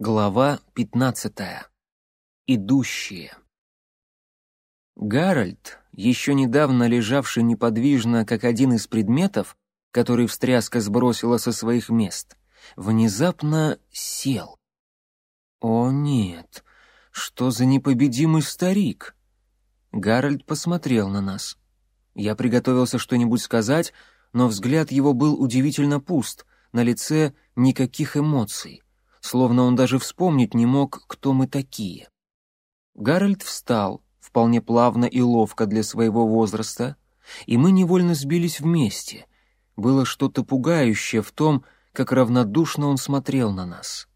Глава пятнадцатая. Идущие. Гарольд, еще недавно лежавший неподвижно, как один из предметов, который встряска сбросила со своих мест, внезапно сел. О нет, что за непобедимый старик? Гарольд посмотрел на нас. Я приготовился что-нибудь сказать, но взгляд его был удивительно пуст, на лице никаких эмоций словно он даже вспомнить не мог, кто мы такие. Гарольд встал, вполне плавно и ловко для своего возраста, и мы невольно сбились вместе. Было что-то пугающее в том, как равнодушно он смотрел на нас.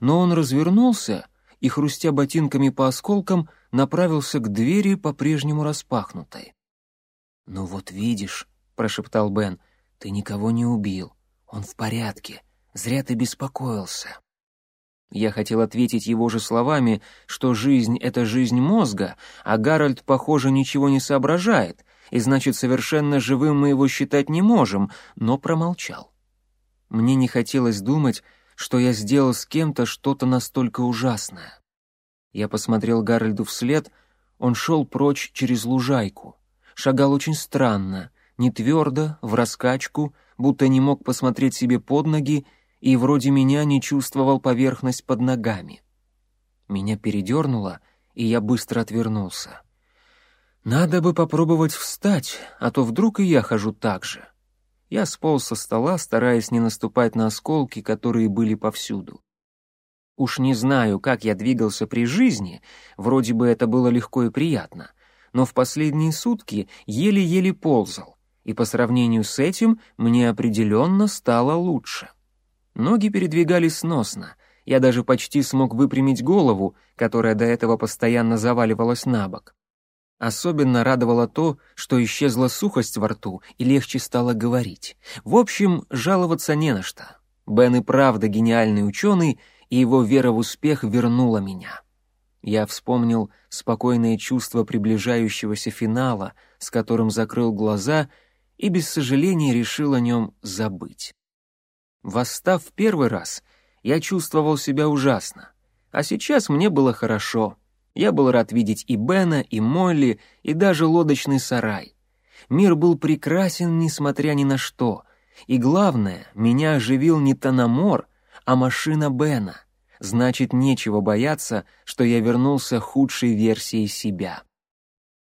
Но он развернулся и, хрустя ботинками по осколкам, направился к двери, по-прежнему распахнутой. «Ну вот видишь», — прошептал Бен, — «ты никого не убил. Он в порядке. Зря ты беспокоился». Я хотел ответить его же словами, что жизнь — это жизнь мозга, а Гарольд, похоже, ничего не соображает, и значит, совершенно живым мы его считать не можем, но промолчал. Мне не хотелось думать, что я сделал с кем-то что-то настолько ужасное. Я посмотрел Гарольду вслед, он шел прочь через лужайку. Шагал очень странно, не твердо, в раскачку, будто не мог посмотреть себе под ноги и вроде меня не чувствовал поверхность под ногами. Меня передернуло, и я быстро отвернулся. Надо бы попробовать встать, а то вдруг и я хожу так же. Я сполз со стола, стараясь не наступать на осколки, которые были повсюду. Уж не знаю, как я двигался при жизни, вроде бы это было легко и приятно, но в последние сутки еле-еле ползал, и по сравнению с этим мне определенно стало лучше. Ноги передвигались сносно. Я даже почти смог выпрямить голову, которая до этого постоянно заваливалась на бок. Особенно радовало то, что исчезла сухость во рту и легче стало говорить. В общем, жаловаться не на что. Бен и правда гениальный ученый, и его вера в успех вернула меня. Я вспомнил спокойное чувство приближающегося финала, с которым закрыл глаза и без сожаления решил о нем забыть. Восстав первый раз, я чувствовал себя ужасно. А сейчас мне было хорошо. Я был рад видеть и Бена, и Молли, и даже лодочный сарай. Мир был прекрасен, несмотря ни на что. И главное, меня оживил не Танамор, а машина Бена. Значит, нечего бояться, что я вернулся худшей версией себя.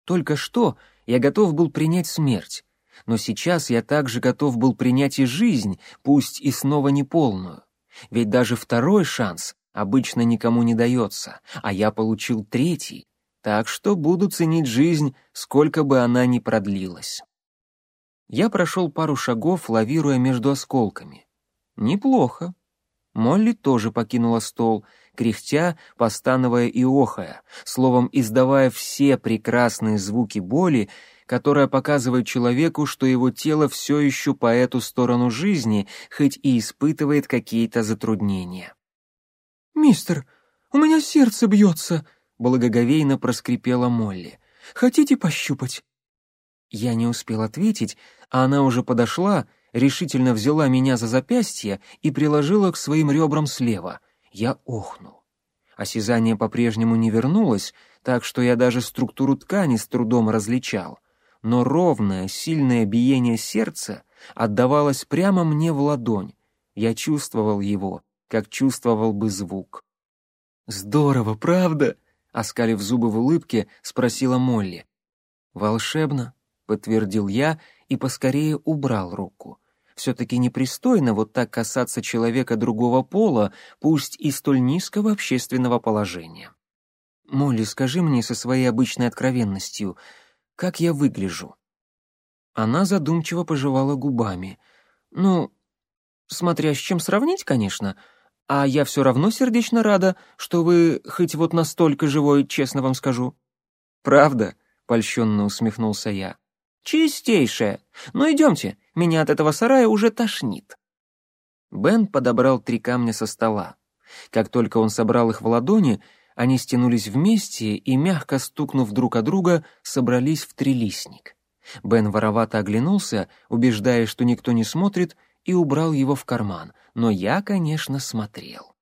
Только что я готов был принять смерть, но сейчас я также готов был принять и жизнь, пусть и снова неполную. Ведь даже второй шанс обычно никому не дается, а я получил третий, так что буду ценить жизнь, сколько бы она ни продлилась. Я прошел пару шагов, лавируя между осколками. Неплохо. Молли тоже покинула стол, кряхтя, постановая и охая, словом, издавая все прекрасные звуки боли, которая показывает человеку, что его тело все еще по эту сторону жизни, хоть и испытывает какие-то затруднения. «Мистер, у меня сердце бьется», — благоговейно проскрипела Молли. «Хотите пощупать?» Я не успел ответить, а она уже подошла, решительно взяла меня за запястье и приложила к своим ребрам слева. Я охнул. Осязание по-прежнему не вернулось, так что я даже структуру ткани с трудом различал но ровное, сильное биение сердца отдавалось прямо мне в ладонь. Я чувствовал его, как чувствовал бы звук. «Здорово, правда?» — оскалив зубы в улыбке, спросила Молли. «Волшебно», — подтвердил я и поскорее убрал руку. Все-таки непристойно вот так касаться человека другого пола, пусть и столь низкого общественного положения. «Молли, скажи мне со своей обычной откровенностью, как я выгляжу?» Она задумчиво пожевала губами. «Ну, смотря с чем сравнить, конечно. А я все равно сердечно рада, что вы хоть вот настолько живой, честно вам скажу». «Правда?» — польщенно усмехнулся я. «Чистейшая. Ну идемте, меня от этого сарая уже тошнит». Бен подобрал три камня со стола. Как только он собрал их в ладони, они стянулись вместе и, мягко стукнув друг о друга, собрались в трилистник. Бен воровато оглянулся, убеждая, что никто не смотрит, и убрал его в карман, но я, конечно, смотрел.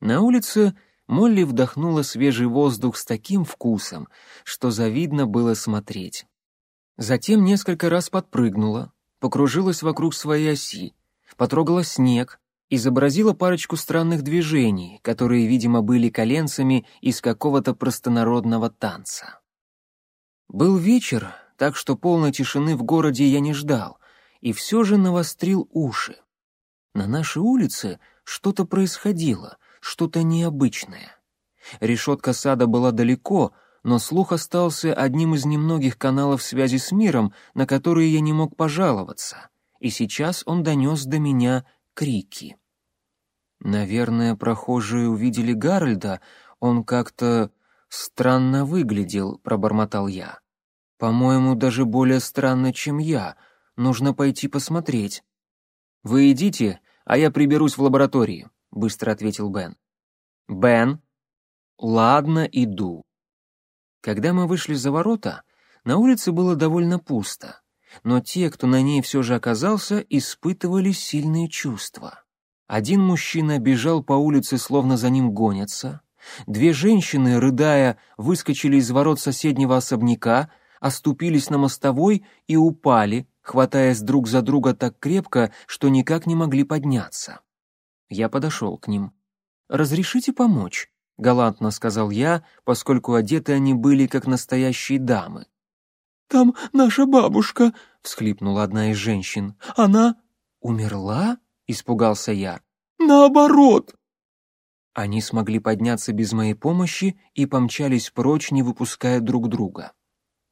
На улице Молли вдохнула свежий воздух с таким вкусом, что завидно было смотреть. Затем несколько раз подпрыгнула, покружилась вокруг своей оси, потрогала снег, изобразила парочку странных движений, которые, видимо, были коленцами из какого-то простонародного танца. Был вечер, так что полной тишины в городе я не ждал, и все же навострил уши. На нашей улице что-то происходило, что-то необычное. Решетка сада была далеко, но слух остался одним из немногих каналов связи с миром, на которые я не мог пожаловаться, и сейчас он донес до меня крики. Наверное, прохожие увидели Гарольда, он как-то странно выглядел, пробормотал я. По-моему, даже более странно, чем я. Нужно пойти посмотреть. Вы идите, а я приберусь в лаборатории, быстро ответил Бен. Бен, ладно, иду. Когда мы вышли за ворота, на улице было довольно пусто, но те, кто на ней все же оказался, испытывали сильные чувства. Один мужчина бежал по улице, словно за ним гонятся. Две женщины, рыдая, выскочили из ворот соседнего особняка, оступились на мостовой и упали, хватаясь друг за друга так крепко, что никак не могли подняться. Я подошел к ним. «Разрешите помочь?» — галантно сказал я, поскольку одеты они были как настоящие дамы. «Там наша бабушка», — всхлипнула одна из женщин. «Она...» «Умерла?» — испугался я. «Наоборот!» Они смогли подняться без моей помощи и помчались прочь, не выпуская друг друга.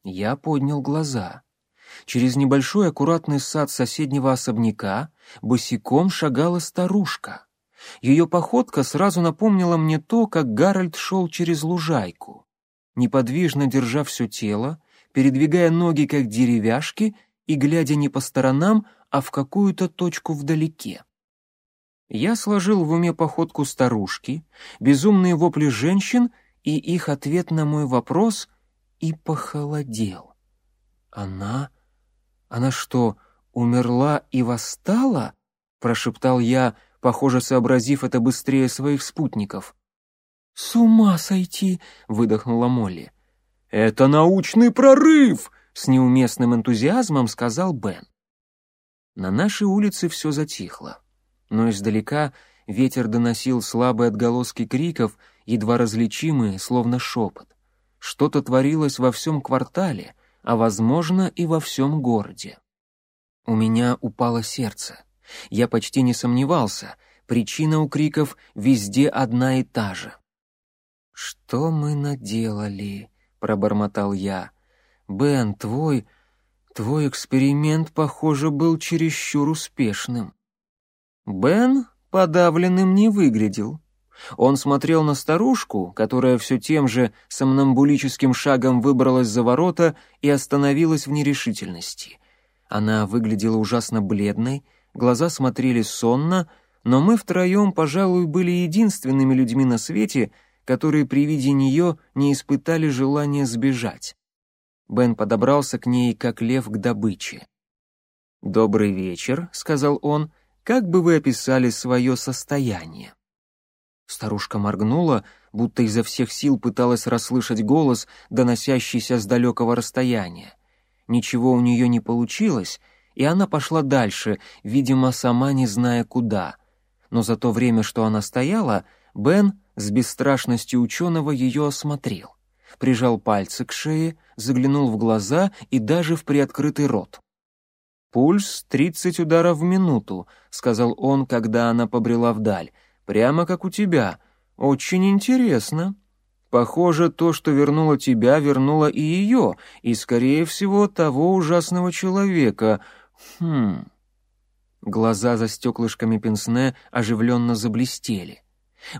Я поднял глаза. Через небольшой аккуратный сад соседнего особняка босиком шагала старушка. Ее походка сразу напомнила мне то, как Гарольд шел через лужайку. Неподвижно держа все тело, передвигая ноги как деревяшки и глядя не по сторонам, а в какую-то точку вдалеке. Я сложил в уме походку старушки, безумные вопли женщин и их ответ на мой вопрос и похолодел. Она... она что, умерла и восстала? Прошептал я, похоже, сообразив это быстрее своих спутников. «С ума сойти!» — выдохнула Молли. «Это научный прорыв!» — с неуместным энтузиазмом сказал Бен. На нашей улице все затихло, но издалека ветер доносил слабые отголоски криков, едва различимые, словно шепот. Что-то творилось во всем квартале, а, возможно, и во всем городе. У меня упало сердце. Я почти не сомневался, причина у криков везде одна и та же. «Что мы наделали?» — пробормотал я. «Бен, твой... твой эксперимент, похоже, был чересчур успешным». Бен подавленным не выглядел. Он смотрел на старушку, которая все тем же сомнамбулическим шагом выбралась за ворота и остановилась в нерешительности. Она выглядела ужасно бледной, глаза смотрели сонно, но мы втроем, пожалуй, были единственными людьми на свете, которые при виде нее не испытали желания сбежать. Бен подобрался к ней, как лев к добыче. «Добрый вечер», — сказал он, — «как бы вы описали свое состояние?» Старушка моргнула, будто изо всех сил пыталась расслышать голос, доносящийся с далекого расстояния. Ничего у нее не получилось, и она пошла дальше, видимо, сама не зная куда. Но за то время, что она стояла, Бен с бесстрашностью ученого ее осмотрел. Прижал пальцы к шее, заглянул в глаза и даже в приоткрытый рот. «Пульс тридцать ударов в минуту», — сказал он, когда она побрела вдаль. «Прямо как у тебя. Очень интересно. Похоже, то, что вернуло тебя, вернуло и ее, и, скорее всего, того ужасного человека. Хм...» Глаза за стеклышками пенсне оживленно заблестели.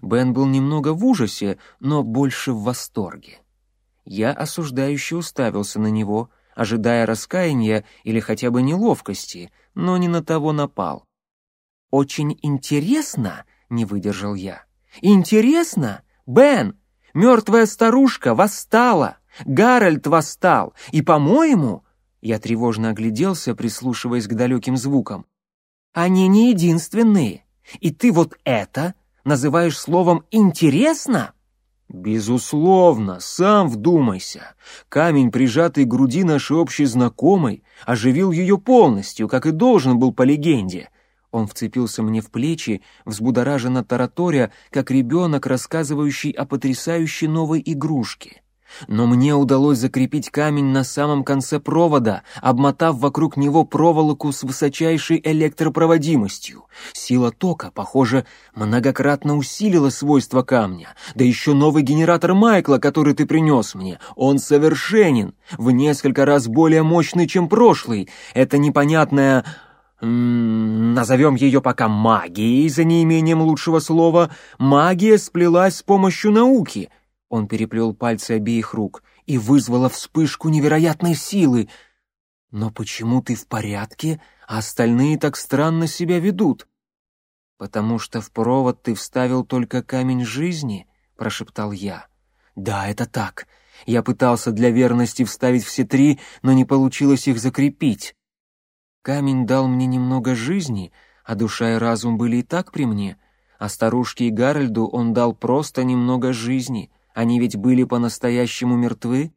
Бен был немного в ужасе, но больше в восторге. Я осуждающе уставился на него, ожидая раскаяния или хотя бы неловкости, но не на того напал. «Очень интересно», — не выдержал я. «Интересно? Бен, мертвая старушка восстала, Гарольд восстал, и, по-моему...» Я тревожно огляделся, прислушиваясь к далеким звукам. «Они не единственные, и ты вот это называешь словом «интересно»?» «Безусловно, сам вдумайся. Камень, прижатый к груди нашей общей знакомой, оживил ее полностью, как и должен был по легенде». Он вцепился мне в плечи, взбудораженно тараторя, как ребенок, рассказывающий о потрясающей новой игрушке. Но мне удалось закрепить камень на самом конце провода, обмотав вокруг него проволоку с высочайшей электропроводимостью. Сила тока, похоже, многократно усилила свойства камня. Да еще новый генератор Майкла, который ты принес мне, он совершенен, в несколько раз более мощный, чем прошлый. Это непонятная... назовем ее пока магией, за неимением лучшего слова. Магия сплелась с помощью науки — он переплел пальцы обеих рук и вызвала вспышку невероятной силы. «Но почему ты в порядке, а остальные так странно себя ведут?» «Потому что в провод ты вставил только камень жизни», — прошептал я. «Да, это так. Я пытался для верности вставить все три, но не получилось их закрепить. Камень дал мне немного жизни, а душа и разум были и так при мне, а старушке и Гарольду он дал просто немного жизни». Они ведь были по-настоящему мертвы?»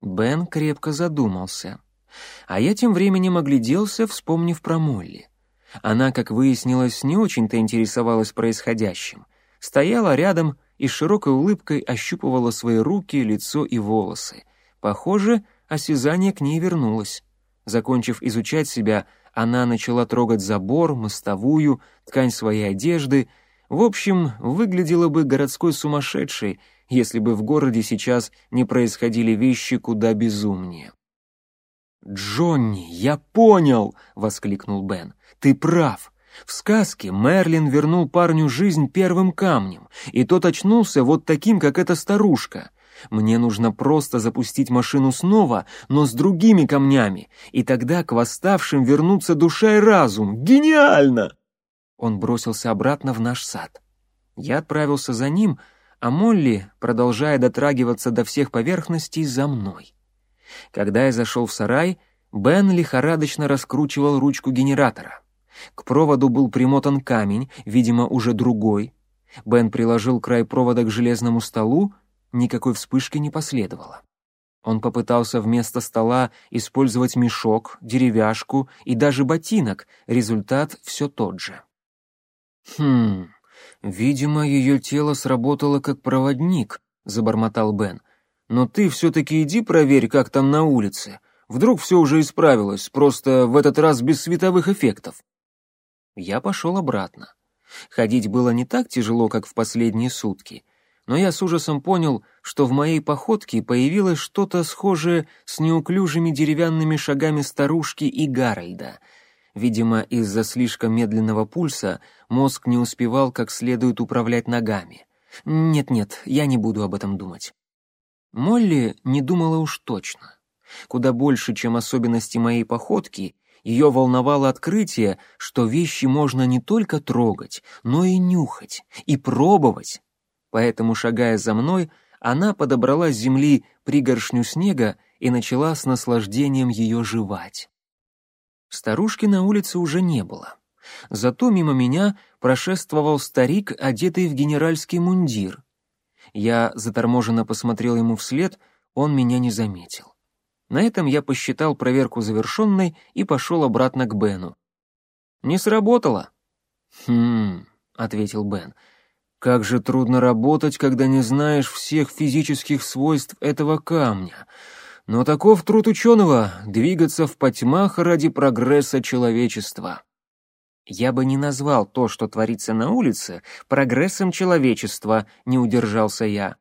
Бен крепко задумался. А я тем временем огляделся, вспомнив про Молли. Она, как выяснилось, не очень-то интересовалась происходящим. Стояла рядом и с широкой улыбкой ощупывала свои руки, лицо и волосы. Похоже, осязание к ней вернулось. Закончив изучать себя, она начала трогать забор, мостовую, ткань своей одежды — в общем, выглядела бы городской сумасшедшей, если бы в городе сейчас не происходили вещи куда безумнее. «Джонни, я понял!» — воскликнул Бен. «Ты прав. В сказке Мерлин вернул парню жизнь первым камнем, и тот очнулся вот таким, как эта старушка. Мне нужно просто запустить машину снова, но с другими камнями, и тогда к восставшим вернутся душа и разум. Гениально!» Он бросился обратно в наш сад. Я отправился за ним, а Молли, продолжая дотрагиваться до всех поверхностей, за мной. Когда я зашел в сарай, Бен лихорадочно раскручивал ручку генератора. К проводу был примотан камень, видимо, уже другой. Бен приложил край провода к железному столу, никакой вспышки не последовало. Он попытался вместо стола использовать мешок, деревяшку и даже ботинок, результат все тот же. «Хм, видимо, ее тело сработало как проводник», — забормотал Бен. «Но ты все-таки иди проверь, как там на улице. Вдруг все уже исправилось, просто в этот раз без световых эффектов». Я пошел обратно. Ходить было не так тяжело, как в последние сутки, но я с ужасом понял, что в моей походке появилось что-то схожее с неуклюжими деревянными шагами старушки и Гарольда — Видимо, из-за слишком медленного пульса мозг не успевал как следует управлять ногами. Нет-нет, я не буду об этом думать. Молли не думала уж точно. Куда больше, чем особенности моей походки, ее волновало открытие, что вещи можно не только трогать, но и нюхать, и пробовать. Поэтому, шагая за мной, она подобрала с земли пригоршню снега и начала с наслаждением ее жевать. Старушки на улице уже не было. Зато мимо меня прошествовал старик, одетый в генеральский мундир. Я заторможенно посмотрел ему вслед, он меня не заметил. На этом я посчитал проверку завершенной и пошел обратно к Бену. «Не сработало?» «Хм», — ответил Бен, — «как же трудно работать, когда не знаешь всех физических свойств этого камня. Но таков труд ученого — двигаться в потьмах ради прогресса человечества. Я бы не назвал то, что творится на улице, прогрессом человечества, не удержался я.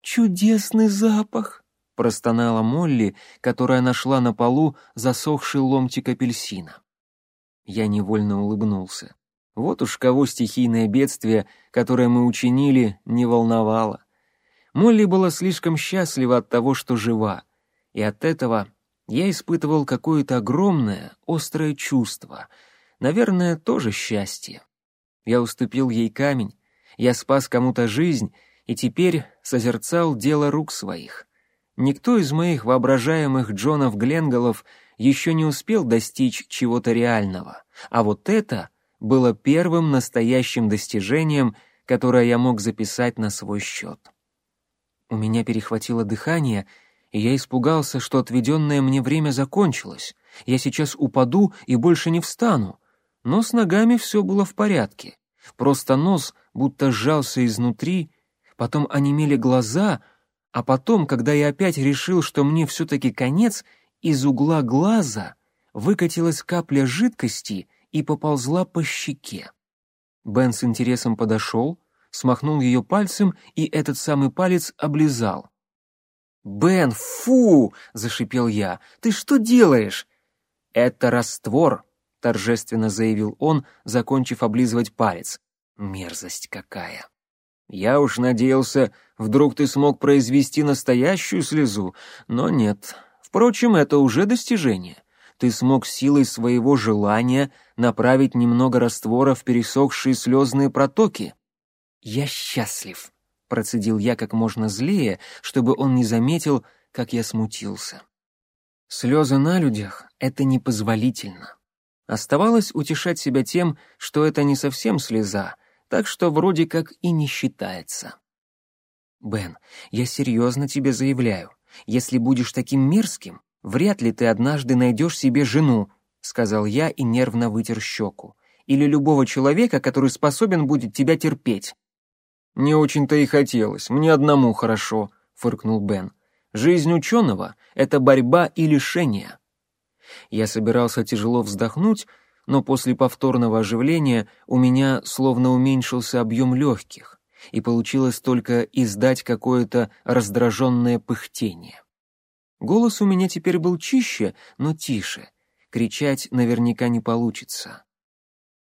«Чудесный запах!» — простонала Молли, которая нашла на полу засохший ломтик апельсина. Я невольно улыбнулся. Вот уж кого стихийное бедствие, которое мы учинили, не волновало. Молли была слишком счастлива от того, что жива и от этого я испытывал какое-то огромное, острое чувство, наверное, тоже счастье. Я уступил ей камень, я спас кому-то жизнь и теперь созерцал дело рук своих. Никто из моих воображаемых Джонов Гленголов еще не успел достичь чего-то реального, а вот это было первым настоящим достижением, которое я мог записать на свой счет. У меня перехватило дыхание, и я испугался, что отведенное мне время закончилось. Я сейчас упаду и больше не встану. Но с ногами все было в порядке. Просто нос будто сжался изнутри, потом онемели глаза, а потом, когда я опять решил, что мне все-таки конец, из угла глаза выкатилась капля жидкости и поползла по щеке. Бен с интересом подошел, смахнул ее пальцем и этот самый палец облизал. «Бен, фу!» — зашипел я. «Ты что делаешь?» «Это раствор», — торжественно заявил он, закончив облизывать палец. «Мерзость какая!» «Я уж надеялся, вдруг ты смог произвести настоящую слезу, но нет. Впрочем, это уже достижение. Ты смог силой своего желания направить немного раствора в пересохшие слезные протоки. «Я счастлив», — процедил я как можно злее, чтобы он не заметил, как я смутился. Слезы на людях — это непозволительно. Оставалось утешать себя тем, что это не совсем слеза, так что вроде как и не считается. «Бен, я серьезно тебе заявляю, если будешь таким мерзким, вряд ли ты однажды найдешь себе жену», — сказал я и нервно вытер щеку, «или любого человека, который способен будет тебя терпеть. «Не очень-то и хотелось, мне одному хорошо», — фыркнул Бен. «Жизнь ученого — это борьба и лишение». Я собирался тяжело вздохнуть, но после повторного оживления у меня словно уменьшился объем легких, и получилось только издать какое-то раздраженное пыхтение. Голос у меня теперь был чище, но тише. Кричать наверняка не получится.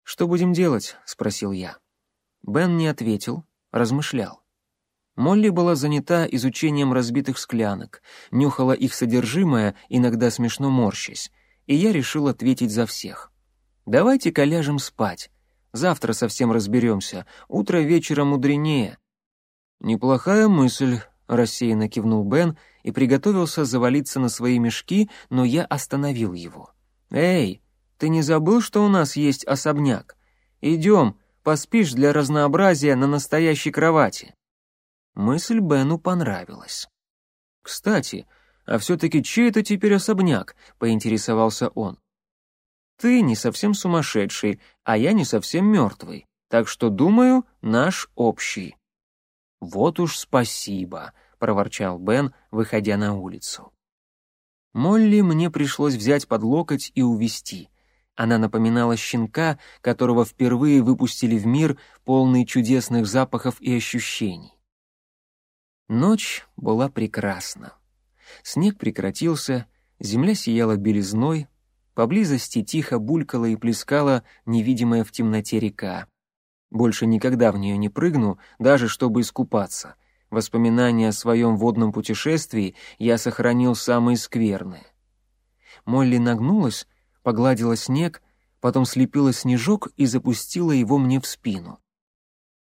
«Что будем делать?» — спросил я. Бен не ответил, размышлял. Молли была занята изучением разбитых склянок, нюхала их содержимое, иногда смешно морщась, и я решил ответить за всех. «Давайте-ка ляжем спать. Завтра совсем разберемся, утро вечера мудренее». «Неплохая мысль», — рассеянно кивнул Бен и приготовился завалиться на свои мешки, но я остановил его. «Эй, ты не забыл, что у нас есть особняк? Идем, Поспишь для разнообразия на настоящей кровати». Мысль Бену понравилась. «Кстати, а все-таки чей это теперь особняк?» — поинтересовался он. «Ты не совсем сумасшедший, а я не совсем мертвый, так что, думаю, наш общий». «Вот уж спасибо», — проворчал Бен, выходя на улицу. Молли мне пришлось взять под локоть и увести. Она напоминала щенка, которого впервые выпустили в мир, полный чудесных запахов и ощущений. Ночь была прекрасна. Снег прекратился, земля сияла белизной, поблизости тихо булькала и плескала невидимая в темноте река. Больше никогда в нее не прыгну, даже чтобы искупаться. Воспоминания о своем водном путешествии я сохранил самые скверные. Молли нагнулась, погладила снег, потом слепила снежок и запустила его мне в спину.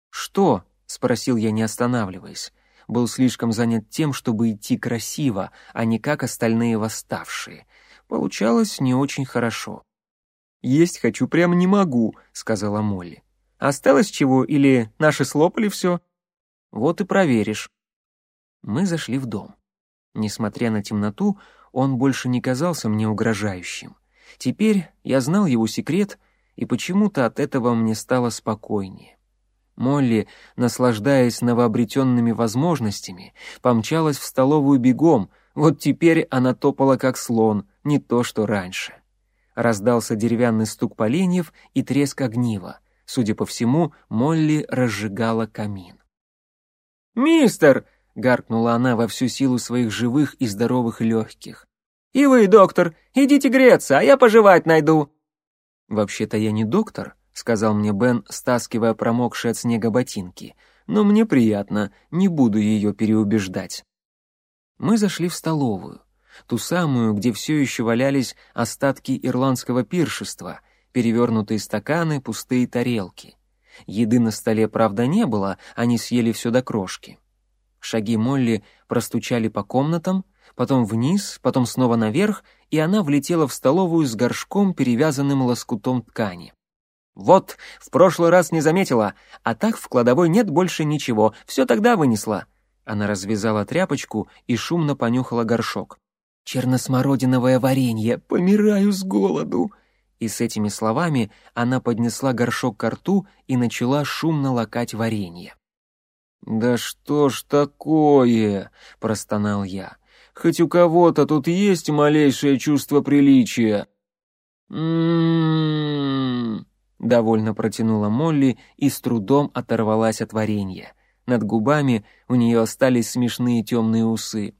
«Что?» — спросил я, не останавливаясь. Был слишком занят тем, чтобы идти красиво, а не как остальные восставшие. Получалось не очень хорошо. «Есть хочу, прям не могу», — сказала Молли. «Осталось чего или наши слопали все?» «Вот и проверишь». Мы зашли в дом. Несмотря на темноту, он больше не казался мне угрожающим. Теперь я знал его секрет, и почему-то от этого мне стало спокойнее. Молли, наслаждаясь новообретенными возможностями, помчалась в столовую бегом, вот теперь она топала как слон, не то что раньше. Раздался деревянный стук поленьев и треск огнива. Судя по всему, Молли разжигала камин. «Мистер!» — гаркнула она во всю силу своих живых и здоровых легких. «И вы, доктор, идите греться, а я пожевать найду». «Вообще-то я не доктор», — сказал мне Бен, стаскивая промокшие от снега ботинки. «Но мне приятно, не буду ее переубеждать». Мы зашли в столовую, ту самую, где все еще валялись остатки ирландского пиршества, перевернутые стаканы, пустые тарелки. Еды на столе, правда, не было, они съели все до крошки. Шаги Молли простучали по комнатам, потом вниз, потом снова наверх, и она влетела в столовую с горшком, перевязанным лоскутом ткани. «Вот, в прошлый раз не заметила, а так в кладовой нет больше ничего, все тогда вынесла». Она развязала тряпочку и шумно понюхала горшок. «Черносмородиновое варенье, помираю с голоду!» И с этими словами она поднесла горшок к рту и начала шумно лакать варенье. «Да что ж такое?» — простонал я. «Хоть у кого-то тут есть малейшее чувство приличия». Довольно протянула Молли и с трудом оторвалась от варенья. Над губами у нее остались смешные темные усы.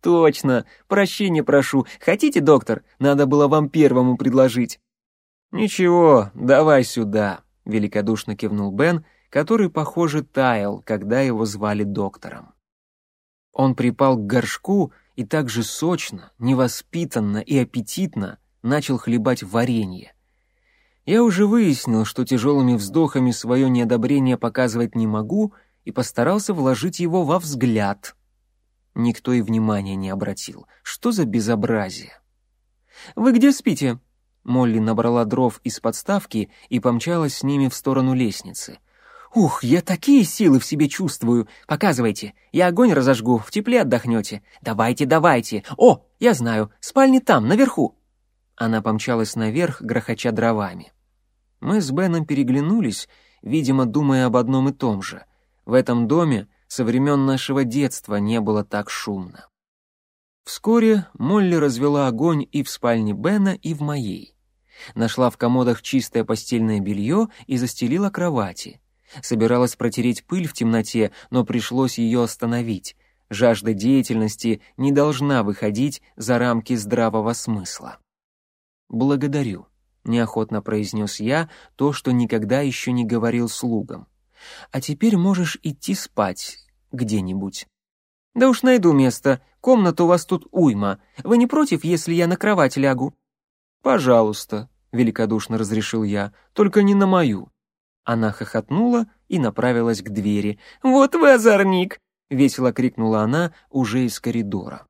«Точно! Прощения прошу. Хотите, доктор? Надо было вам первому предложить». «Ничего, давай сюда», — великодушно кивнул Бен, который, похоже, таял, когда его звали доктором. Он припал к горшку и так же сочно, невоспитанно и аппетитно начал хлебать варенье. Я уже выяснил, что тяжелыми вздохами свое неодобрение показывать не могу, и постарался вложить его во взгляд. Никто и внимания не обратил. Что за безобразие? «Вы где спите?» Молли набрала дров из подставки и помчалась с ними в сторону лестницы. «Ух, я такие силы в себе чувствую! Показывайте, я огонь разожгу, в тепле отдохнете. Давайте, давайте! О, я знаю, спальни там, наверху!» Она помчалась наверх, грохоча дровами. Мы с Беном переглянулись, видимо, думая об одном и том же. В этом доме со времен нашего детства не было так шумно. Вскоре Молли развела огонь и в спальне Бена, и в моей. Нашла в комодах чистое постельное белье и застелила кровати. Собиралась протереть пыль в темноте, но пришлось ее остановить. Жажда деятельности не должна выходить за рамки здравого смысла. «Благодарю», — неохотно произнес я то, что никогда еще не говорил слугам. «А теперь можешь идти спать где-нибудь». «Да уж найду место. Комната у вас тут уйма. Вы не против, если я на кровать лягу?» «Пожалуйста», — великодушно разрешил я, — «только не на мою». Она хохотнула и направилась к двери. «Вот вы озорник!» — весело крикнула она уже из коридора.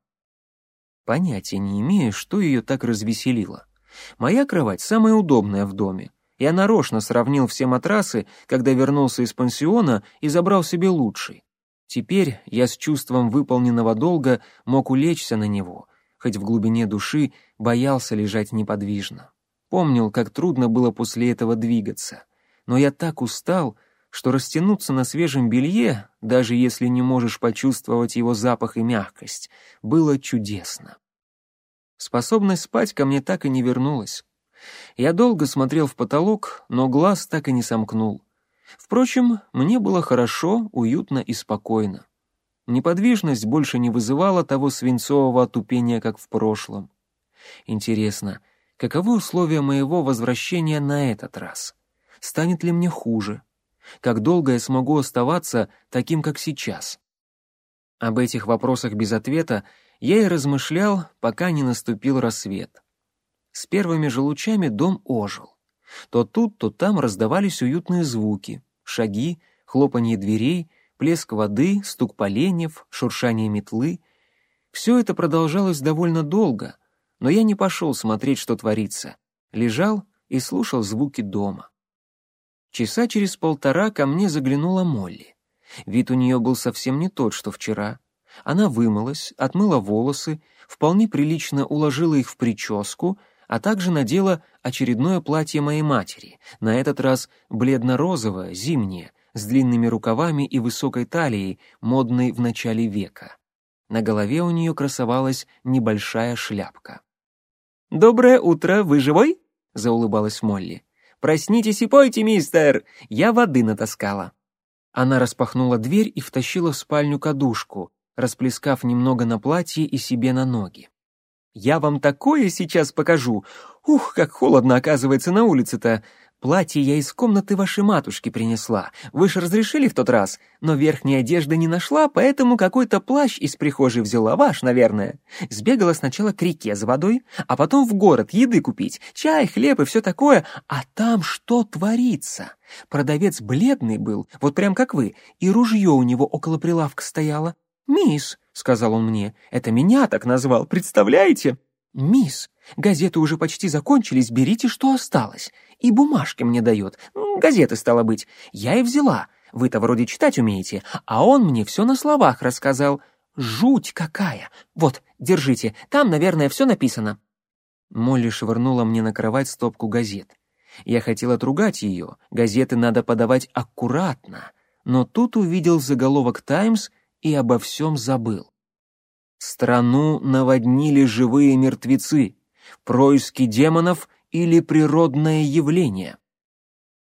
Понятия не имею, что ее так развеселило. Моя кровать самая удобная в доме. Я нарочно сравнил все матрасы, когда вернулся из пансиона и забрал себе лучший. Теперь я с чувством выполненного долга мог улечься на него, хоть в глубине души боялся лежать неподвижно. Помнил, как трудно было после этого двигаться. Но я так устал, что растянуться на свежем белье, даже если не можешь почувствовать его запах и мягкость, было чудесно. Способность спать ко мне так и не вернулась. Я долго смотрел в потолок, но глаз так и не сомкнул. Впрочем, мне было хорошо, уютно и спокойно. Неподвижность больше не вызывала того свинцового отупения, как в прошлом. Интересно, каковы условия моего возвращения на этот раз? Станет ли мне хуже? Как долго я смогу оставаться таким, как сейчас? Об этих вопросах без ответа я и размышлял, пока не наступил рассвет. С первыми же лучами дом ожил. То тут, то там раздавались уютные звуки, шаги, хлопанье дверей, плеск воды, стук поленьев, шуршание метлы. Все это продолжалось довольно долго, но я не пошел смотреть, что творится. Лежал и слушал звуки дома. Часа через полтора ко мне заглянула Молли. Вид у нее был совсем не тот, что вчера — она вымылась, отмыла волосы, вполне прилично уложила их в прическу, а также надела очередное платье моей матери, на этот раз бледно-розовое, зимнее, с длинными рукавами и высокой талией, модной в начале века. На голове у нее красовалась небольшая шляпка. «Доброе утро, вы живой?» — заулыбалась Молли. «Проснитесь и пойте, мистер! Я воды натаскала». Она распахнула дверь и втащила в спальню кадушку, расплескав немного на платье и себе на ноги. «Я вам такое сейчас покажу! Ух, как холодно, оказывается, на улице-то! Платье я из комнаты вашей матушки принесла. Вы же разрешили в тот раз, но верхней одежды не нашла, поэтому какой-то плащ из прихожей взяла, ваш, наверное. Сбегала сначала к реке за водой, а потом в город еды купить, чай, хлеб и все такое. А там что творится? Продавец бледный был, вот прям как вы, и ружье у него около прилавка стояло. «Мисс», — сказал он мне, — «это меня так назвал, представляете?» «Мисс, газеты уже почти закончились, берите, что осталось. И бумажки мне дает. Газеты, стало быть. Я и взяла. Вы-то вроде читать умеете, а он мне все на словах рассказал. Жуть какая! Вот, держите, там, наверное, все написано». Молли швырнула мне на кровать стопку газет. Я хотел отругать ее, газеты надо подавать аккуратно, но тут увидел заголовок «Таймс» и обо всем забыл. Страну наводнили живые мертвецы, происки демонов или природное явление.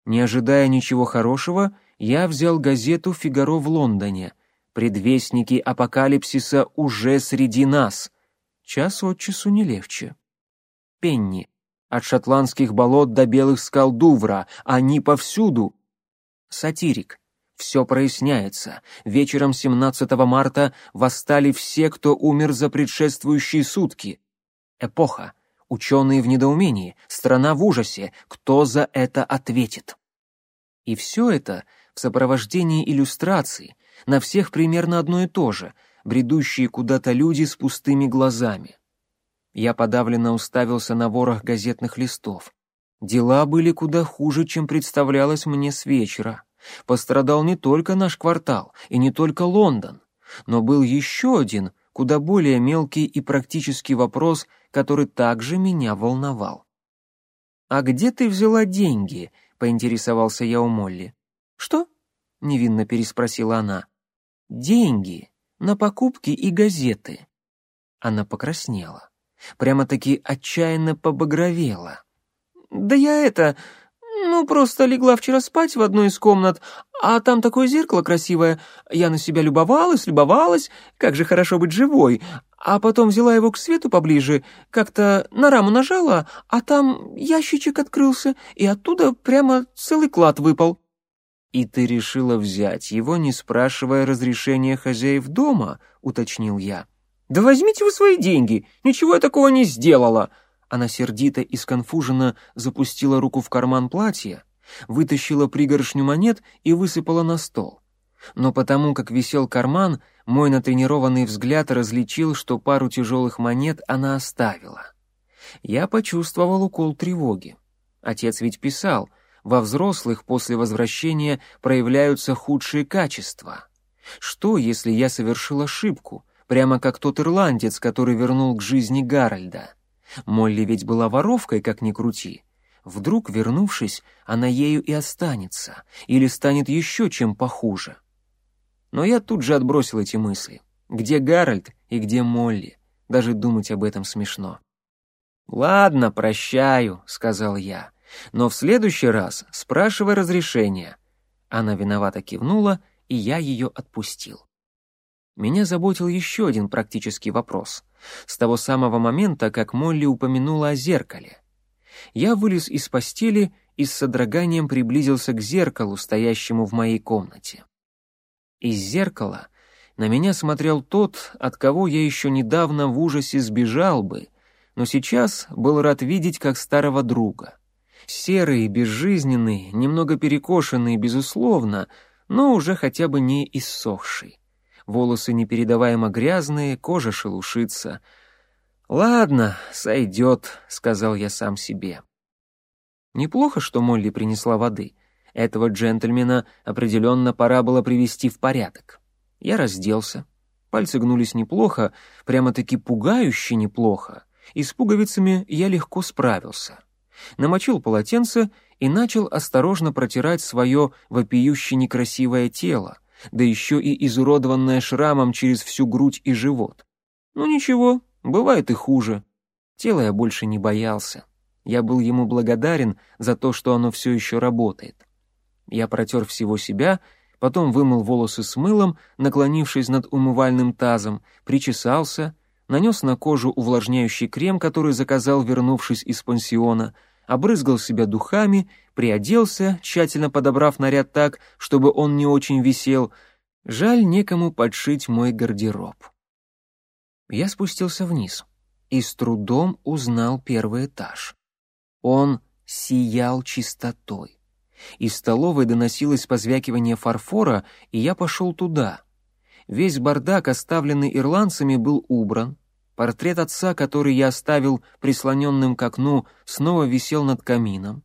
Не ожидая ничего хорошего, я взял газету «Фигаро» в Лондоне. Предвестники апокалипсиса уже среди нас. Час от часу не легче. Пенни. От шотландских болот до белых скал Дувра. Они повсюду. Сатирик. Все проясняется. Вечером 17 марта восстали все, кто умер за предшествующие сутки. Эпоха. Ученые в недоумении. Страна в ужасе. Кто за это ответит? И все это в сопровождении иллюстраций. На всех примерно одно и то же. Бредущие куда-то люди с пустыми глазами. Я подавленно уставился на ворох газетных листов. Дела были куда хуже, чем представлялось мне с вечера. Пострадал не только наш квартал и не только Лондон, но был еще один, куда более мелкий и практический вопрос, который также меня волновал. «А где ты взяла деньги?» — поинтересовался я у Молли. «Что?» — невинно переспросила она. «Деньги на покупки и газеты». Она покраснела. Прямо-таки отчаянно побагровела. «Да я это... Ну, просто легла вчера спать в одной из комнат, а там такое зеркало красивое. Я на себя любовалась, любовалась, как же хорошо быть живой. А потом взяла его к свету поближе, как-то на раму нажала, а там ящичек открылся, и оттуда прямо целый клад выпал. «И ты решила взять его, не спрашивая разрешения хозяев дома?» — уточнил я. «Да возьмите вы свои деньги, ничего я такого не сделала!» Она сердито и сконфуженно запустила руку в карман платья, вытащила пригоршню монет и высыпала на стол. Но потому как висел карман, мой натренированный взгляд различил, что пару тяжелых монет она оставила. Я почувствовал укол тревоги. Отец ведь писал, во взрослых после возвращения проявляются худшие качества. Что, если я совершил ошибку, прямо как тот ирландец, который вернул к жизни Гарольда? Молли ведь была воровкой, как ни крути. Вдруг, вернувшись, она ею и останется, или станет еще чем похуже. Но я тут же отбросил эти мысли. Где Гарольд и где Молли? Даже думать об этом смешно. «Ладно, прощаю», — сказал я. «Но в следующий раз спрашивай разрешения». Она виновато кивнула, и я ее отпустил. Меня заботил еще один практический вопрос. С того самого момента, как Молли упомянула о зеркале. Я вылез из постели и с содроганием приблизился к зеркалу, стоящему в моей комнате. Из зеркала на меня смотрел тот, от кого я еще недавно в ужасе сбежал бы, но сейчас был рад видеть как старого друга. Серый, безжизненный, немного перекошенный, безусловно, но уже хотя бы не иссохший волосы непередаваемо грязные, кожа шелушится. «Ладно, сойдет», — сказал я сам себе. Неплохо, что Молли принесла воды. Этого джентльмена определенно пора было привести в порядок. Я разделся. Пальцы гнулись неплохо, прямо-таки пугающе неплохо, и с пуговицами я легко справился. Намочил полотенце и начал осторожно протирать свое вопиюще некрасивое тело, да еще и изуродованная шрамом через всю грудь и живот. Ну ничего, бывает и хуже. Тело я больше не боялся. Я был ему благодарен за то, что оно все еще работает. Я протер всего себя, потом вымыл волосы с мылом, наклонившись над умывальным тазом, причесался, нанес на кожу увлажняющий крем, который заказал, вернувшись из пансиона — обрызгал себя духами, приоделся, тщательно подобрав наряд так, чтобы он не очень висел. Жаль некому подшить мой гардероб. Я спустился вниз и с трудом узнал первый этаж. Он сиял чистотой. Из столовой доносилось позвякивание фарфора, и я пошел туда. Весь бардак, оставленный ирландцами, был убран. Портрет отца, который я оставил прислоненным к окну, снова висел над камином.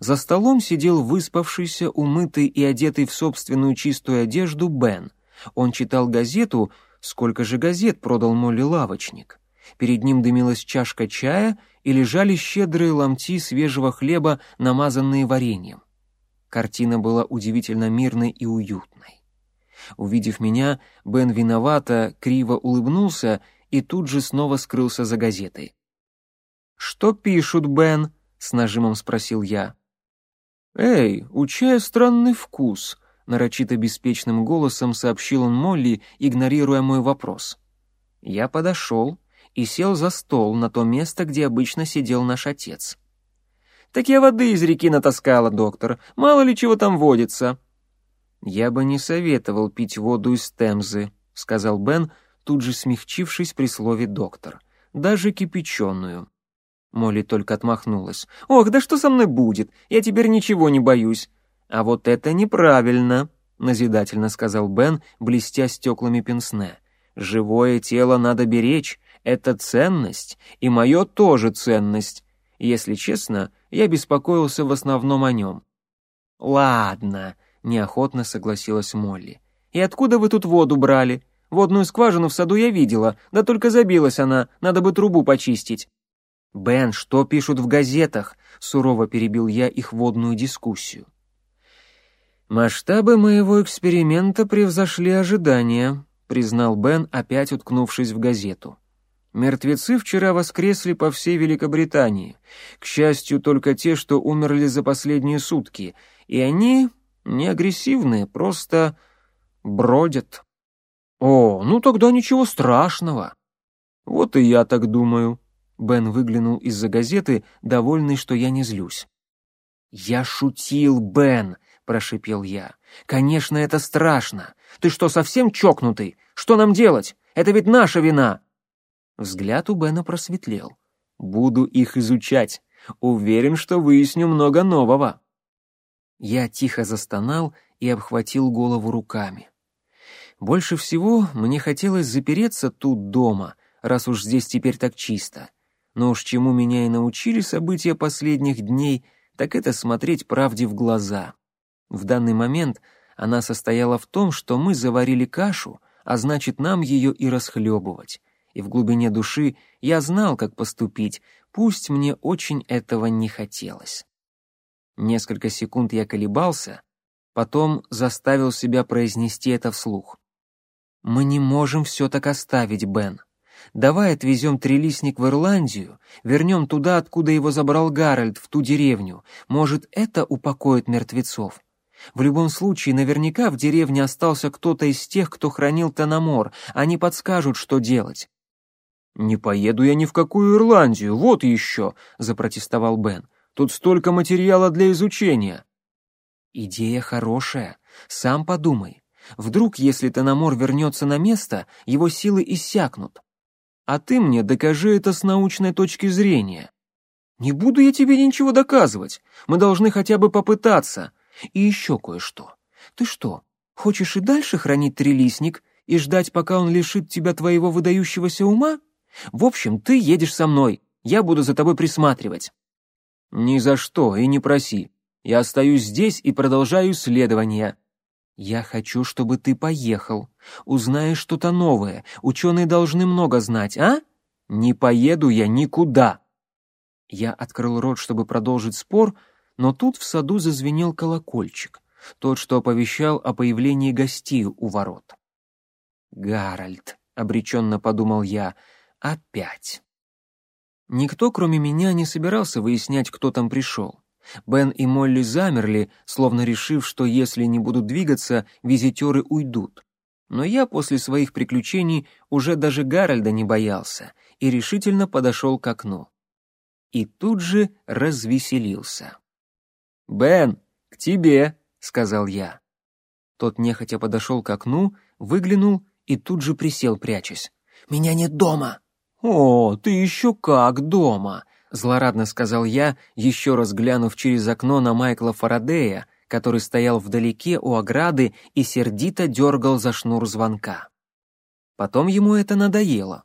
За столом сидел выспавшийся, умытый и одетый в собственную чистую одежду Бен. Он читал газету, сколько же газет продал Молли лавочник. Перед ним дымилась чашка чая и лежали щедрые ломти свежего хлеба, намазанные вареньем. Картина была удивительно мирной и уютной. Увидев меня, Бен виновато, криво улыбнулся и тут же снова скрылся за газетой. «Что пишут, Бен?» — с нажимом спросил я. «Эй, у чая странный вкус», — нарочито беспечным голосом сообщил он Молли, игнорируя мой вопрос. Я подошел и сел за стол на то место, где обычно сидел наш отец. «Так я воды из реки натаскала, доктор. Мало ли чего там водится». «Я бы не советовал пить воду из Темзы», — сказал Бен, тут же смягчившись при слове «доктор». «Даже кипяченую». Молли только отмахнулась. «Ох, да что со мной будет? Я теперь ничего не боюсь». «А вот это неправильно», — назидательно сказал Бен, блестя стеклами пенсне. «Живое тело надо беречь. Это ценность, и мое тоже ценность. Если честно, я беспокоился в основном о нем». «Ладно», — неохотно согласилась Молли. «И откуда вы тут воду брали? Водную скважину в саду я видела, да только забилась она, надо бы трубу почистить». «Бен, что пишут в газетах?» — сурово перебил я их водную дискуссию. «Масштабы моего эксперимента превзошли ожидания», — признал Бен, опять уткнувшись в газету. «Мертвецы вчера воскресли по всей Великобритании. К счастью, только те, что умерли за последние сутки, и они не агрессивные, просто бродят». «О, ну тогда ничего страшного». «Вот и я так думаю». Бен выглянул из-за газеты, довольный, что я не злюсь. «Я шутил, Бен», — прошипел я. «Конечно, это страшно. Ты что, совсем чокнутый? Что нам делать? Это ведь наша вина!» Взгляд у Бена просветлел. «Буду их изучать. Уверен, что выясню много нового». Я тихо застонал и обхватил голову руками. Больше всего мне хотелось запереться тут дома, раз уж здесь теперь так чисто. Но уж чему меня и научили события последних дней, так это смотреть правде в глаза. В данный момент она состояла в том, что мы заварили кашу, а значит, нам ее и расхлебывать. И в глубине души я знал, как поступить, пусть мне очень этого не хотелось. Несколько секунд я колебался, потом заставил себя произнести это вслух. «Мы не можем все так оставить, Бен. Давай отвезем трилистник в Ирландию, вернем туда, откуда его забрал Гарольд, в ту деревню. Может, это упокоит мертвецов? В любом случае, наверняка в деревне остался кто-то из тех, кто хранил Танамор. Они подскажут, что делать». «Не поеду я ни в какую Ирландию, вот еще», — запротестовал Бен. «Тут столько материала для изучения». «Идея хорошая. Сам подумай. Вдруг, если Тономор вернется на место, его силы иссякнут. А ты мне докажи это с научной точки зрения. Не буду я тебе ничего доказывать. Мы должны хотя бы попытаться. И еще кое-что. Ты что, хочешь и дальше хранить трилистник и ждать, пока он лишит тебя твоего выдающегося ума? В общем, ты едешь со мной. Я буду за тобой присматривать. Ни за что и не проси. Я остаюсь здесь и продолжаю исследования. «Я хочу, чтобы ты поехал. Узнаешь что-то новое. Ученые должны много знать, а? Не поеду я никуда!» Я открыл рот, чтобы продолжить спор, но тут в саду зазвенел колокольчик, тот, что оповещал о появлении гостей у ворот. «Гарольд», — обреченно подумал я, — «опять». Никто, кроме меня, не собирался выяснять, кто там пришел. Бен и Молли замерли, словно решив, что если не будут двигаться, визитеры уйдут. Но я после своих приключений уже даже Гарольда не боялся и решительно подошел к окну. И тут же развеселился. «Бен, к тебе!» — сказал я. Тот нехотя подошел к окну, выглянул и тут же присел, прячась. «Меня нет дома!» «О, ты еще как дома!» Злорадно сказал я, еще раз глянув через окно на Майкла Фарадея, который стоял вдалеке у ограды и сердито дергал за шнур звонка. Потом ему это надоело.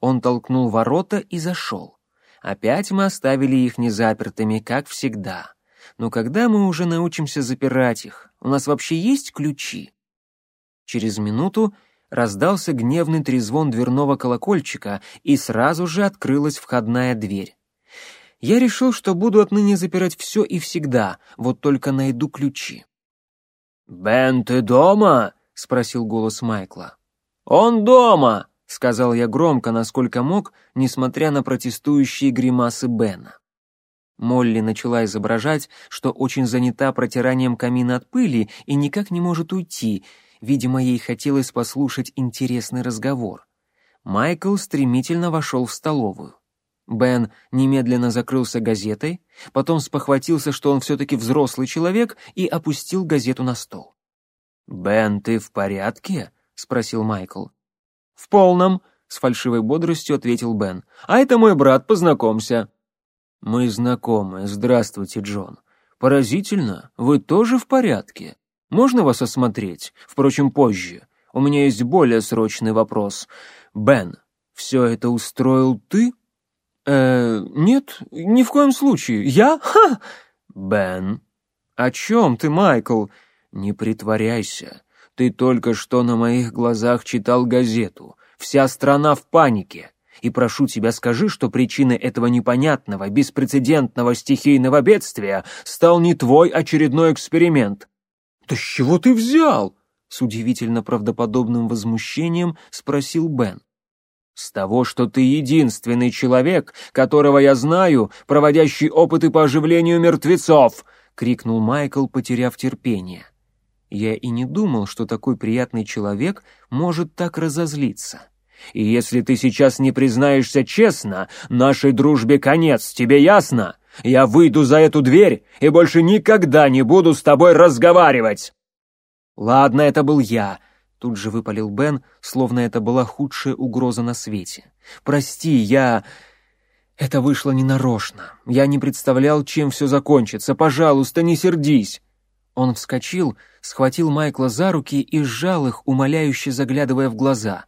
Он толкнул ворота и зашел. Опять мы оставили их незапертыми, как всегда. Но когда мы уже научимся запирать их? У нас вообще есть ключи? Через минуту раздался гневный трезвон дверного колокольчика, и сразу же открылась входная дверь. Я решил, что буду отныне запирать все и всегда, вот только найду ключи. «Бен, ты дома?» — спросил голос Майкла. «Он дома!» — сказал я громко, насколько мог, несмотря на протестующие гримасы Бена. Молли начала изображать, что очень занята протиранием камина от пыли и никак не может уйти. Видимо, ей хотелось послушать интересный разговор. Майкл стремительно вошел в столовую. Бен немедленно закрылся газетой, потом спохватился, что он все-таки взрослый человек, и опустил газету на стол. «Бен, ты в порядке?» — спросил Майкл. «В полном», — с фальшивой бодростью ответил Бен. «А это мой брат, познакомься». «Мы знакомы. Здравствуйте, Джон. Поразительно, вы тоже в порядке? Можно вас осмотреть? Впрочем, позже. У меня есть более срочный вопрос. Бен, все это устроил ты?» «Э, нет, ни в коем случае. Я? Ха!» «Бен». «О чем ты, Майкл?» «Не притворяйся. Ты только что на моих глазах читал газету. Вся страна в панике. И прошу тебя, скажи, что причиной этого непонятного, беспрецедентного стихийного бедствия стал не твой очередной эксперимент». «Да с чего ты взял?» С удивительно правдоподобным возмущением спросил Бен. С того, что ты единственный человек, которого я знаю, проводящий опыты по оживлению мертвецов!» — крикнул Майкл, потеряв терпение. Я и не думал, что такой приятный человек может так разозлиться. «И если ты сейчас не признаешься честно, нашей дружбе конец, тебе ясно? Я выйду за эту дверь и больше никогда не буду с тобой разговаривать!» «Ладно, это был я», Тут же выпалил Бен, словно это была худшая угроза на свете. «Прости, я...» «Это вышло ненарочно. Я не представлял, чем все закончится. Пожалуйста, не сердись!» Он вскочил, схватил Майкла за руки и сжал их, умоляюще заглядывая в глаза.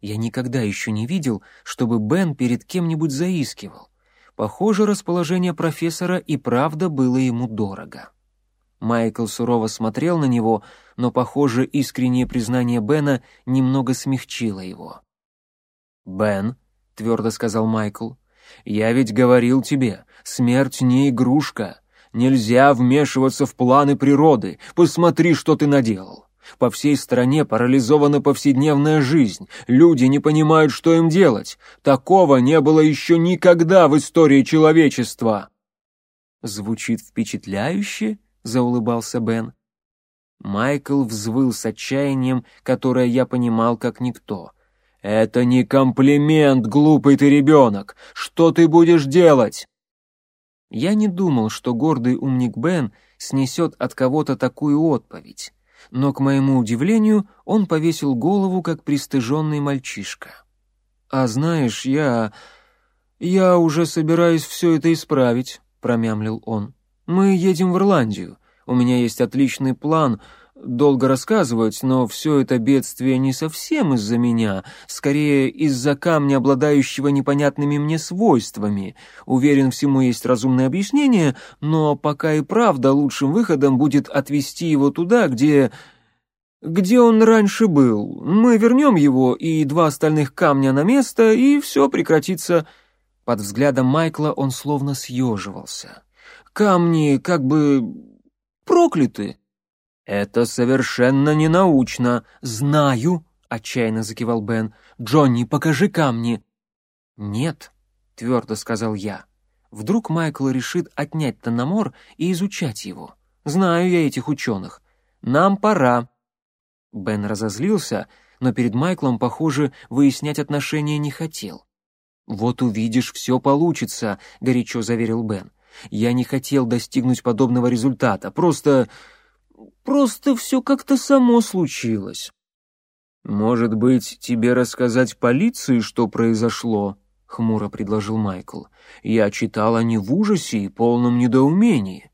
Я никогда еще не видел, чтобы Бен перед кем-нибудь заискивал. Похоже, расположение профессора и правда было ему дорого. Майкл сурово смотрел на него, но, похоже, искреннее признание Бена немного смягчило его. «Бен», — твердо сказал Майкл, — «я ведь говорил тебе, смерть не игрушка. Нельзя вмешиваться в планы природы. Посмотри, что ты наделал. По всей стране парализована повседневная жизнь. Люди не понимают, что им делать. Такого не было еще никогда в истории человечества». «Звучит впечатляюще», заулыбался Бен. Майкл взвыл с отчаянием, которое я понимал как никто. «Это не комплимент, глупый ты ребенок! Что ты будешь делать?» Я не думал, что гордый умник Бен снесет от кого-то такую отповедь, но, к моему удивлению, он повесил голову, как пристыженный мальчишка. «А знаешь, я... я уже собираюсь все это исправить», — промямлил он. Мы едем в Ирландию. У меня есть отличный план. Долго рассказывать, но все это бедствие не совсем из-за меня, скорее из-за камня, обладающего непонятными мне свойствами. Уверен, всему есть разумное объяснение, но пока и правда лучшим выходом будет отвезти его туда, где... где он раньше был. Мы вернем его и два остальных камня на место, и все прекратится. Под взглядом Майкла он словно съеживался камни как бы прокляты». «Это совершенно ненаучно». «Знаю», — отчаянно закивал Бен. «Джонни, покажи камни». «Нет», — твердо сказал я. «Вдруг Майкл решит отнять Тономор и изучать его. Знаю я этих ученых. Нам пора». Бен разозлился, но перед Майклом, похоже, выяснять отношения не хотел. «Вот увидишь, все получится», — горячо заверил Бен. Я не хотел достигнуть подобного результата, просто... просто все как-то само случилось. «Может быть, тебе рассказать полиции, что произошло?» — хмуро предложил Майкл. «Я читал они в ужасе и полном недоумении».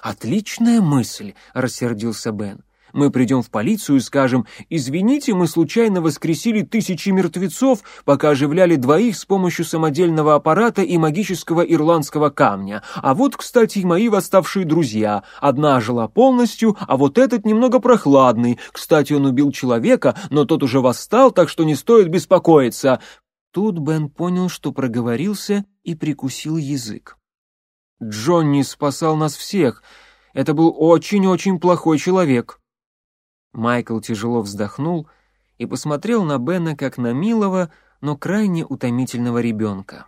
«Отличная мысль», — рассердился Бен. Мы придем в полицию и скажем, извините, мы случайно воскресили тысячи мертвецов, пока оживляли двоих с помощью самодельного аппарата и магического ирландского камня. А вот, кстати, мои восставшие друзья. Одна жила полностью, а вот этот немного прохладный. Кстати, он убил человека, но тот уже восстал, так что не стоит беспокоиться. Тут Бен понял, что проговорился и прикусил язык. Джонни спасал нас всех. Это был очень-очень плохой человек. Майкл тяжело вздохнул и посмотрел на Бена как на милого, но крайне утомительного ребенка.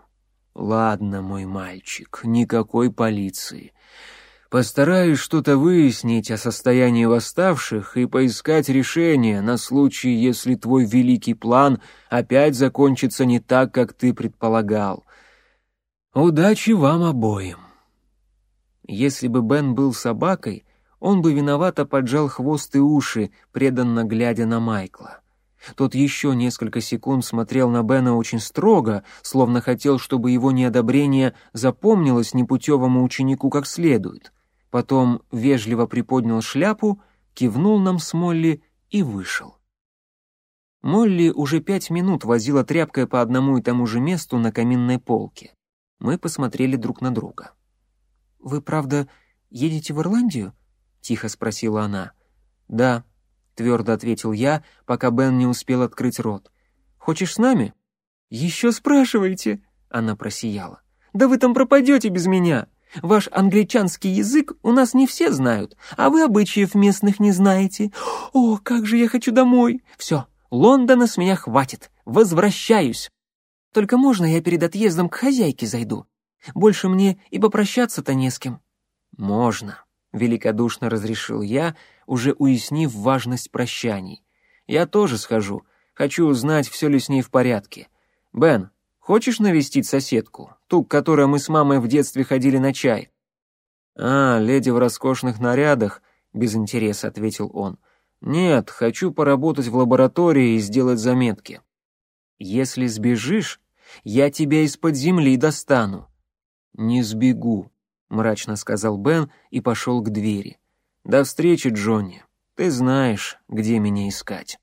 «Ладно, мой мальчик, никакой полиции. Постараюсь что-то выяснить о состоянии восставших и поискать решение на случай, если твой великий план опять закончится не так, как ты предполагал. Удачи вам обоим!» Если бы Бен был собакой, он бы виновато поджал хвост и уши, преданно глядя на Майкла. Тот еще несколько секунд смотрел на Бена очень строго, словно хотел, чтобы его неодобрение запомнилось непутевому ученику как следует. Потом вежливо приподнял шляпу, кивнул нам с Молли и вышел. Молли уже пять минут возила тряпкой по одному и тому же месту на каминной полке. Мы посмотрели друг на друга. «Вы, правда, едете в Ирландию?» — тихо спросила она. «Да», — твердо ответил я, пока Бен не успел открыть рот. «Хочешь с нами?» «Еще спрашиваете?» — она просияла. «Да вы там пропадете без меня. Ваш англичанский язык у нас не все знают, а вы обычаев местных не знаете. О, как же я хочу домой! Все, Лондона с меня хватит, возвращаюсь. Только можно я перед отъездом к хозяйке зайду? Больше мне и попрощаться-то не с кем». «Можно», — великодушно разрешил я, уже уяснив важность прощаний. «Я тоже схожу. Хочу узнать, все ли с ней в порядке. Бен, хочешь навестить соседку, ту, к которой мы с мамой в детстве ходили на чай?» «А, леди в роскошных нарядах», — без интереса ответил он. «Нет, хочу поработать в лаборатории и сделать заметки». «Если сбежишь, я тебя из-под земли достану. «Не сбегу», — мрачно сказал Бен и пошел к двери. «До встречи, Джонни. Ты знаешь, где меня искать».